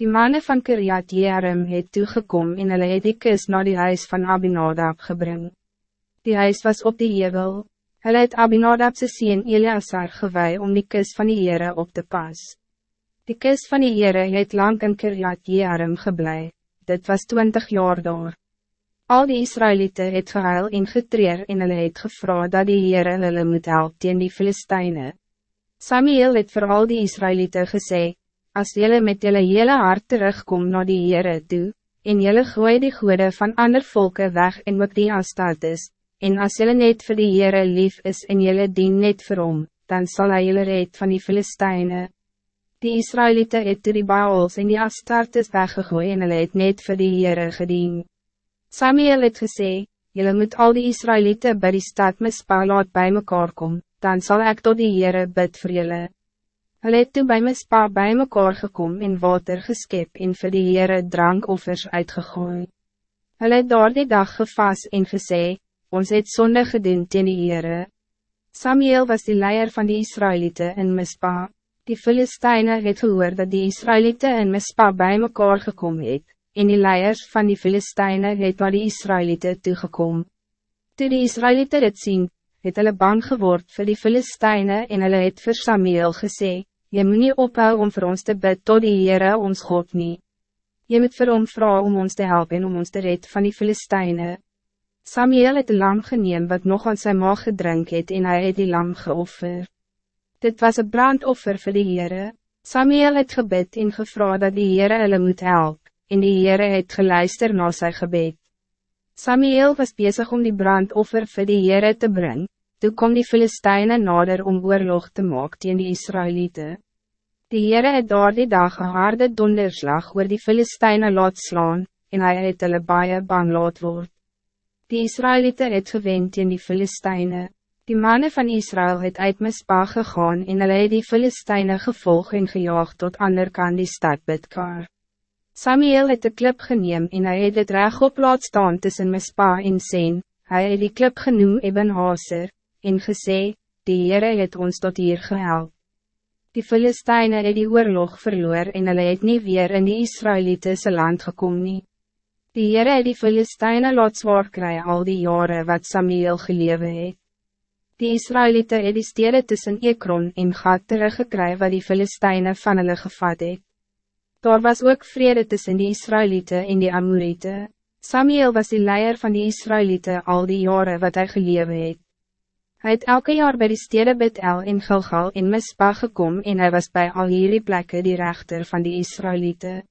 Die mannen van Kiryat Jearim het toegekom en hulle het die kus na die huis van Abinadab gebring. Die huis was op die jebel. Hulle het Abinadab sy sien Eleazar gewei om die kus van die Heere op te pas. Die kus van die Heere het lang in Kiryat Jearim geblei. Dit was twintig jaar daar. Al die Israëlieten het gehuil en getreer en hulle het gevra dat die Heere hulle moet help teen die Filisteine. Samuel het voor al die Israëlieten gezegd, als jullie met jullie hele hart terugkom naar die Heere toe, en jullie gooi die goede van ander volken weg en ook die is, en als jullie net voor die Heere lief is en jullie dien net vir hom, dan zal hij jullie red van die Filisteine. Die Israëlieten het toe die Baals en die Astartes weggegooi en hulle het net voor die Heere gedien. Samuel het gesê, jullie moet al die Israëlieten bij die stad Mispa laat bij mekaar kom, dan zal ik tot die Heere bid voor jullie. Hulle het toe by my spa by mekaar gekom en water geskep en vir die Heere drankoffers uitgegooi. Hulle het daar die dag gevas en gesê, ons het sonde gedoen teen die Heere. Samuel was die leier van die Israëlieten in Mispa. Die Filisteine het gehoor dat die Israëlieten in Mispa by mekaar gekom het, en die leiers van die Filisteine het naar die Israëlieten toegekom. Toe die Israëlieten het sien, het hulle bang geword vir die Filisteine en hulle het vir Samuel gesê, Je moet niet ophou om voor ons te bid tot die Heere ons God niet. Je moet vir hom vragen om ons te helpen en om ons te red van die Filisteine. Samuel het een lam geneem wat nog aan zijn maag gedrink het en hij het die lam geoffer. Dit was een brandoffer voor de Heere. Samuel het gebed en gevra dat die Heere hulle moet help, en die Heere het geluister na sy gebed. Samuel was bezig om die brandoffer voor de Heere te brengen. Toen kom die Filisteine nader om oorlog te maak teen die Israëlieten. Die Heere het daar die dag een harde donderslag oor die Filisteine laat slaan, en hij het hulle baie bang laat word. Die Israëlieten het gewend teen die Filisteine. Die mannen van Israël het uit Mispa gegaan en hulle het die Filisteine gevolg en gejaagd tot ander kan die stad Bidkar. Samuel het de klip geneem en hij het het reg op laat staan tussen Mispa en Sen, hij het die klip genoem Eben Haser, en gesê, die Heere het ons tot hier gehelp. Die Filisteine het die oorlog verloor en hulle het nie weer in die Israëlitische land gekom nie. Die Heere het die Filisteine laat zwaar kry al die jaren wat Samuel gelewe het. Die Israëlieten het die stede tussen Ekron en Gat teruggekry wat die Filisteine van hulle gevat het. Daar was ook vrede tussen die Israëlieten en die Amorite. Samuel was die leier van die Israëlieten al die jaren wat hij gelewe het. Hij het elke jaar bij de stede Betel in Gilgal in Mispa gekom en hij was bij al hierdie plekken die rechter van die Israëlieten.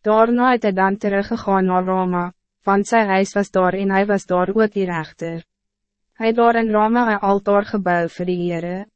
Daarna het hy dan teruggegaan naar Roma, want sy huis was daar en hij was daar ook die rechter. Hij het daar in Roma een altaar gebouw voor die Heere.